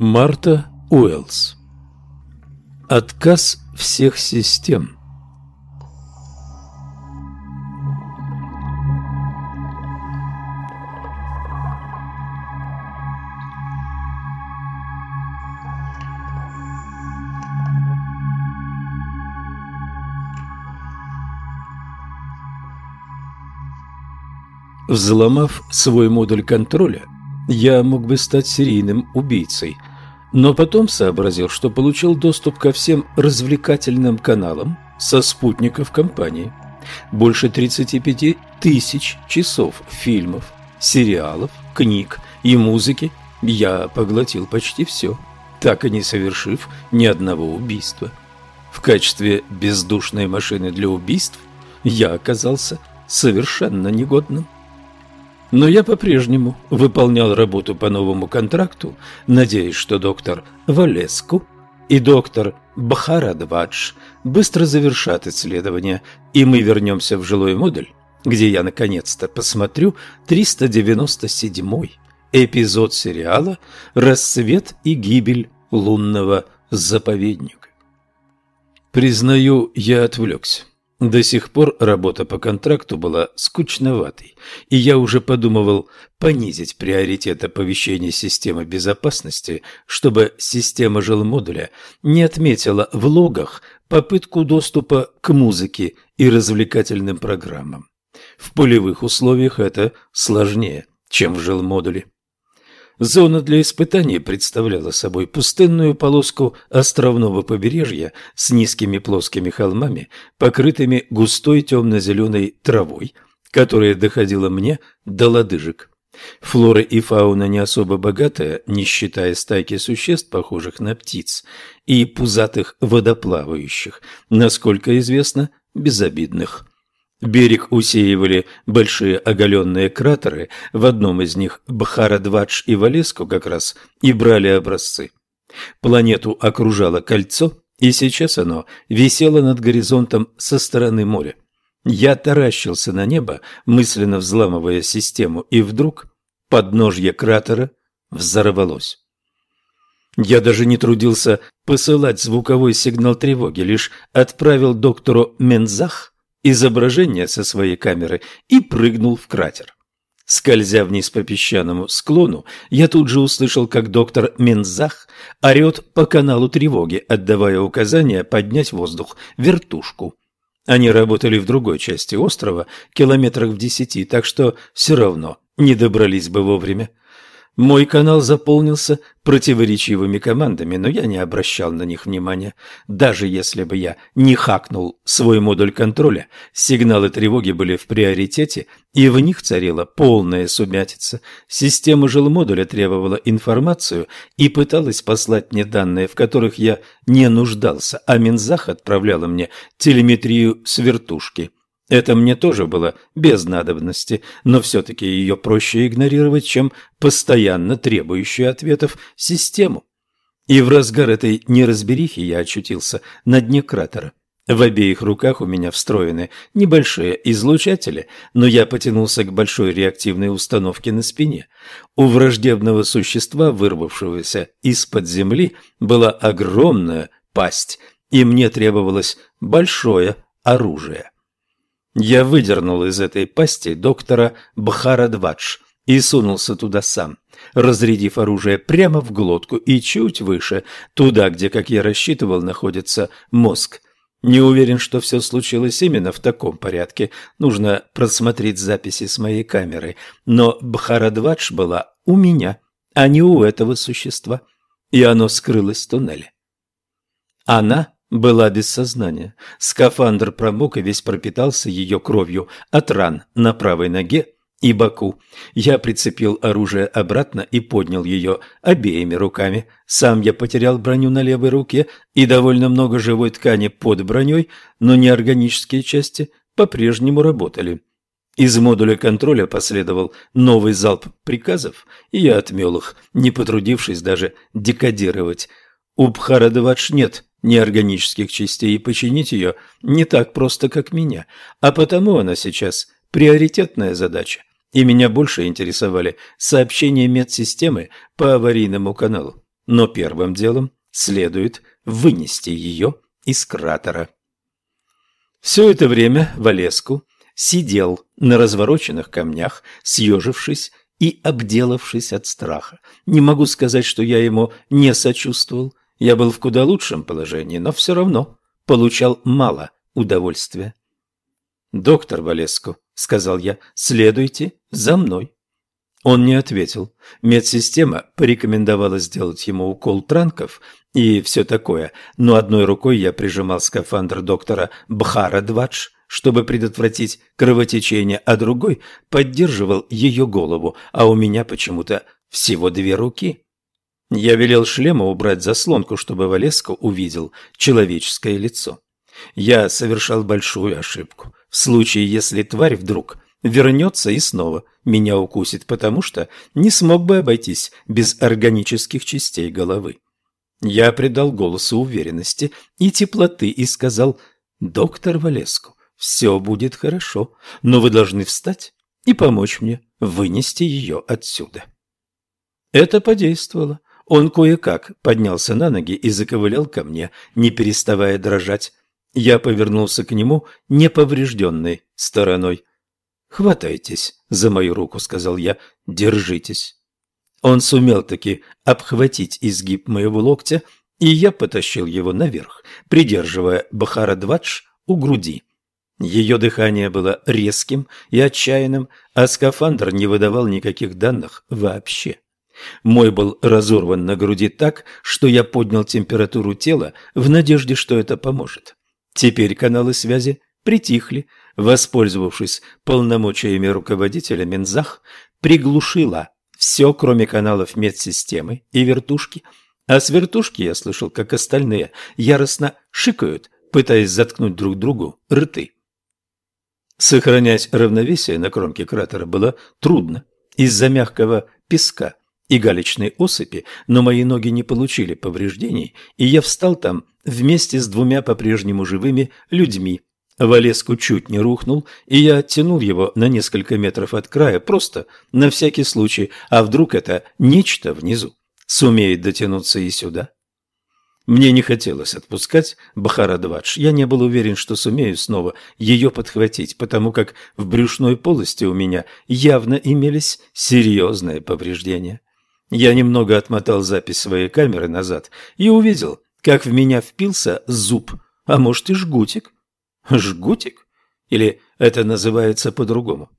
Марта Уэллс. Отказ всех систем. Взломав свой модуль контроля, я мог бы стать серийным убийцей – но потом сообразил, что получил доступ ко всем развлекательным каналам со спутников компании. Больше 35 тысяч часов фильмов, сериалов, книг и музыки я поглотил почти все, так и не совершив ни одного убийства. В качестве бездушной машины для убийств я оказался совершенно негодным. Но я по-прежнему выполнял работу по новому контракту, надеясь, что доктор Валеску и доктор Бхарадвадж быстро завершат исследование, и мы вернемся в жилой модуль, где я наконец-то посмотрю 397-й эпизод сериала «Рассвет и гибель лунного заповедника». Признаю, я отвлекся. До сих пор работа по контракту была скучноватой, и я уже подумывал понизить приоритет оповещения системы безопасности, чтобы система жилмодуля не отметила в логах попытку доступа к музыке и развлекательным программам. В полевых условиях это сложнее, чем в жилмодуле. Зона для испытаний представляла собой пустынную полоску островного побережья с низкими плоскими холмами, покрытыми густой темно-зеленой травой, которая доходила мне до лодыжек. Флора и фауна не особо богатая, не считая стайки существ, похожих на птиц, и пузатых водоплавающих, насколько известно, безобидных. Берег усеивали большие оголенные кратеры, в одном из них Бхарадвадж и Валеску как раз и брали образцы. Планету окружало кольцо, и сейчас оно висело над горизонтом со стороны моря. Я таращился на небо, мысленно взламывая систему, и вдруг подножье кратера взорвалось. Я даже не трудился посылать звуковой сигнал тревоги, лишь отправил доктору Мензах изображение со своей камеры и прыгнул в кратер. Скользя вниз по песчаному склону, я тут же услышал, как доктор Мензах орет по каналу тревоги, отдавая указание поднять воздух вертушку. Они работали в другой части острова, километрах в десяти, так что все равно не добрались бы вовремя. Мой канал заполнился противоречивыми командами, но я не обращал на них внимания. Даже если бы я не хакнул свой модуль контроля, сигналы тревоги были в приоритете, и в них царила полная сумятица. Система жилмодуля требовала информацию и пыталась послать мне данные, в которых я не нуждался, а Минзах отправляла мне телеметрию с вертушки. Это мне тоже было без надобности, но все-таки ее проще игнорировать, чем постоянно требующую ответов систему. И в разгар этой неразберихи я очутился на дне кратера. В обеих руках у меня встроены небольшие излучатели, но я потянулся к большой реактивной установке на спине. У враждебного существа, вырвавшегося из-под земли, была огромная пасть, и мне требовалось большое оружие. Я выдернул из этой пасти доктора Бхарадвадж и сунулся туда сам, разрядив оружие прямо в глотку и чуть выше, туда, где, как я рассчитывал, находится мозг. Не уверен, что все случилось именно в таком порядке. Нужно просмотреть записи с моей камеры. Но Бхарадвадж была у меня, а не у этого существа. И оно скрылось в туннеле. Она была без сознания. Скафандр промок и весь пропитался ее кровью от ран на правой ноге и боку. Я прицепил оружие обратно и поднял ее обеими руками. Сам я потерял броню на левой руке и довольно много живой ткани под броней, но неорганические части по-прежнему работали. Из модуля контроля последовал новый залп приказов, и я отмел их, не потрудившись даже декодировать. У Бхарадвадж нет неорганических частей, и починить ее не так просто, как меня, а потому она сейчас приоритетная задача, и меня больше интересовали сообщения медсистемы по аварийному каналу. но первым делом следует вынести ее из кратера. Все это время Валеску сидел на развороченных камнях, съежившись и обделавшись от страха. Не могу сказать, что я ему не сочувствовал. Я был в куда лучшем положении, но все равно получал мало удовольствия. «Доктор Валеску», — сказал я, — «следуйте за мной». Он не ответил. Медсистема порекомендовала сделать ему укол транков и все такое, но одной рукой я прижимал скафандр доктора Бхара-Двадж, чтобы предотвратить кровотечение, а другой поддерживал ее голову, а у меня почему-то всего две руки. Я велел шлема убрать заслонку, чтобы Валеско увидел человеческое лицо. Я совершал большую ошибку. В случае, если тварь вдруг вернется и снова меня укусит, потому что не смог бы обойтись без органических частей головы. Я придал голосу уверенности и теплоты и сказал «Доктор Валеску, все будет хорошо, но вы должны встать и помочь мне вынести ее отсюда». Это подействовало. Он кое-как поднялся на ноги и заковылял ко мне, не переставая дрожать. Я повернулся к нему неповрежденной стороной. «Хватайтесь за мою руку», — сказал я, — «держитесь». Он сумел таки обхватить изгиб моего локтя, и я потащил его наверх, придерживая Бахара-Двадж у груди. Ее дыхание было резким и отчаянным, а скафандр не выдавал никаких данных вообще. Мой был разорван на груди так, что я поднял температуру тела в надежде, что это поможет. Теперь каналы связи притихли, воспользовавшись полномочиями руководителя Минзах, приглушила все, кроме каналов медсистемы и вертушки. А с вертушки я слышал, как остальные яростно шикают, пытаясь заткнуть друг другу рты. Сохранять равновесие на кромке кратера было трудно из-за мягкого песка и галечной осыпи, но мои ноги не получили повреждений, и я встал там вместе с двумя по-прежнему живыми людьми. Валеску чуть не рухнул, и я оттянул его на несколько метров от края, просто на всякий случай, а вдруг это нечто внизу сумеет дотянуться и сюда. Мне не хотелось отпускать Бахара-Двадж. Я не был уверен, что сумею снова ее подхватить, потому как в брюшной полости у меня явно имелись серьезные повреждения. Я немного отмотал запись своей камеры назад и увидел, как в меня впился зуб, а может и жгутик. Жгутик? Или это называется по-другому?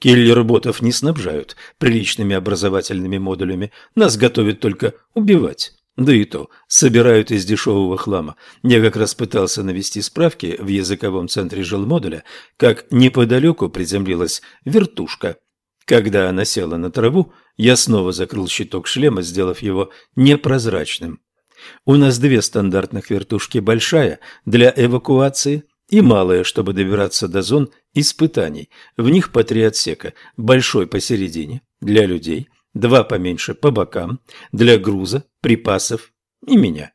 Киллер-ботов не снабжают приличными образовательными модулями, нас готовят только убивать. Да и то, собирают из дешевого хлама. Я как раз пытался навести справки в языковом центре жилмодуля, как неподалеку приземлилась вертушка. Когда она села на траву, я снова закрыл щиток шлема, сделав его непрозрачным. У нас две стандартных вертушки, большая для эвакуации и малая, чтобы добираться до зон испытаний. В них по три отсека, большой посередине для людей – два поменьше по бокам, для груза, припасов и меня.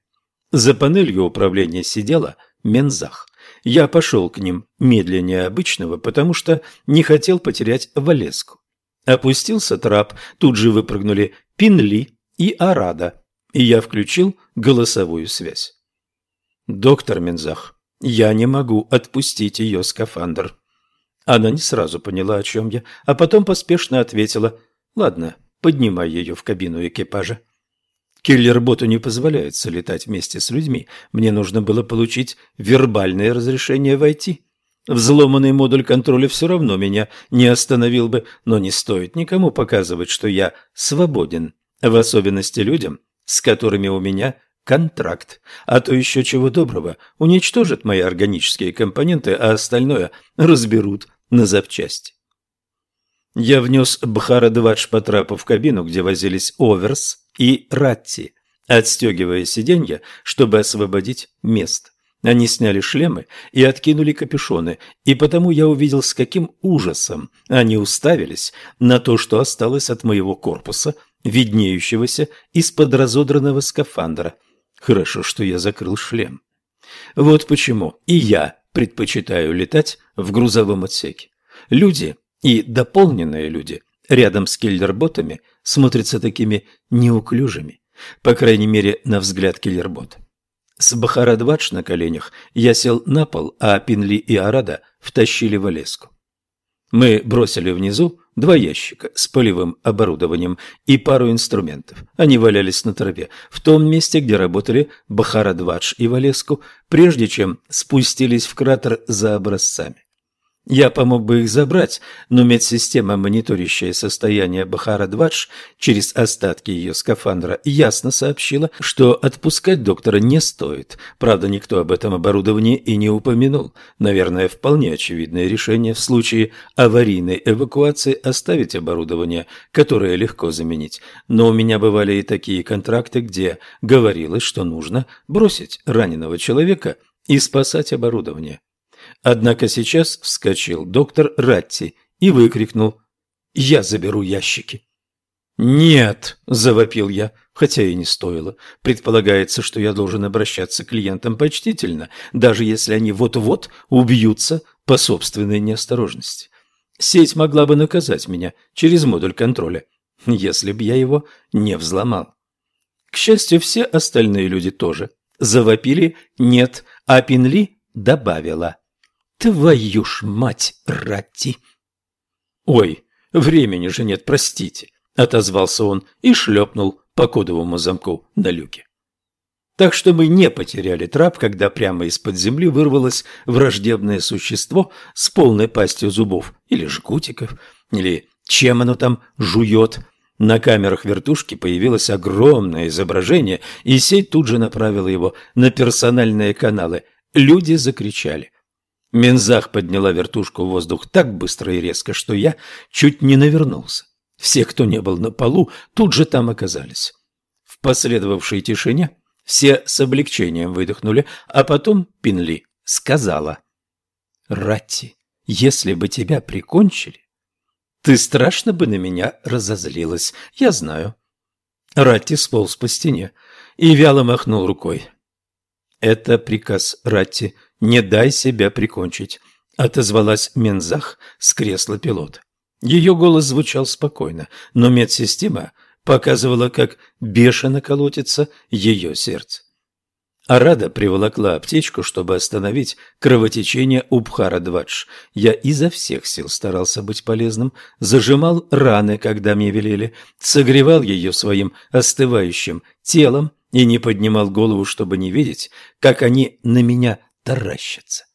За панелью управления сидела Мензах. Я пошел к ним медленнее обычного, потому что не хотел потерять Валеску. Опустился трап, тут же выпрыгнули Пинли и Арада, и я включил голосовую связь. «Доктор Мензах, я не могу отпустить ее скафандр». Она не сразу поняла, о чем я, а потом поспешно ответила «Ладно, Поднимай ее в кабину экипажа. Киллер-боту не позволяется летать вместе с людьми. Мне нужно было получить вербальное разрешение войти. Взломанный модуль контроля все равно меня не остановил бы, но не стоит никому показывать, что я свободен, в особенности людям, с которыми у меня контракт, а то еще чего доброго уничтожат мои органические компоненты, а остальное разберут на запчасти. Я внес Бхара-Двадж по трапу в кабину, где возились Оверс и Ратти, отстегивая сиденья, чтобы освободить место. Они сняли шлемы и откинули капюшоны, и потому я увидел, с каким ужасом они уставились на то, что осталось от моего корпуса, виднеющегося из-под разодранного скафандра. Хорошо, что я закрыл шлем. Вот почему и я предпочитаю летать в грузовом отсеке. Люди и дополненные люди рядом с киллерботами смотрятся такими неуклюжими. по крайней мере, на взгляд Киллербота. С Бахарадвадж на коленях я сел на пол, а Пинли и Арада втащили в леску. Мы бросили внизу два ящика с полевым оборудованием и пару инструментов. Они валялись на траве, в том месте, где работали Бахарадвадж и Валеску, прежде чем спустились в кратер за образцами. Я помог бы их забрать, но медсистема, мониторящая состояние Бахара-Двадж через остатки ее скафандра, ясно сообщила, что отпускать доктора не стоит. Правда, никто об этом оборудовании и не упомянул. Наверное, вполне очевидное решение в случае аварийной эвакуации оставить оборудование, которое легко заменить. Но у меня бывали и такие контракты, где говорилось, что нужно бросить раненого человека и спасать оборудование. Однако сейчас вскочил доктор Ратти и выкрикнул «Я заберу ящики». «Нет!» – завопил я, хотя и не стоило. Предполагается, что я должен обращаться к клиентам почтительно, даже если они вот-вот убьются по собственной неосторожности. Сеть могла бы наказать меня через модуль контроля, если б я его не взломал. К счастью, все остальные люди тоже завопили «нет», а Пинли добавила Твою ж мать, Ратти! Ой, времени же нет, простите, отозвался он и шлепнул по кодовому замку на люке. Так что мы не потеряли трап, когда прямо из-под земли вырвалось враждебное существо с полной пастью зубов или жгутиков, или чем оно там жует. На камерах вертушки появилось огромное изображение, и сеть тут же направила его на персональные каналы. Люди закричали. Мензах подняла вертушку в воздух так быстро и резко, что я чуть не навернулся. Все, кто не был на полу, тут же там оказались. В последовавшей тишине все с облегчением выдохнули, а потом Пинли сказала. «Ратти, если бы тебя прикончили, ты страшно бы на меня разозлилась, я знаю». Ратти сполз по стене и вяло махнул рукой. «Это приказ Ратти «Не дай себя прикончить», — отозвалась Мензах с кресла пилота. Ее голос звучал спокойно, но медсистема показывала, как бешено колотится ее сердце. Арада приволокла аптечку, чтобы остановить кровотечение у Бхара-Двадж. Я изо всех сил старался быть полезным, зажимал раны, когда мне велели, согревал ее своим остывающим телом и не поднимал голову, чтобы не видеть, как они на меня таращатся.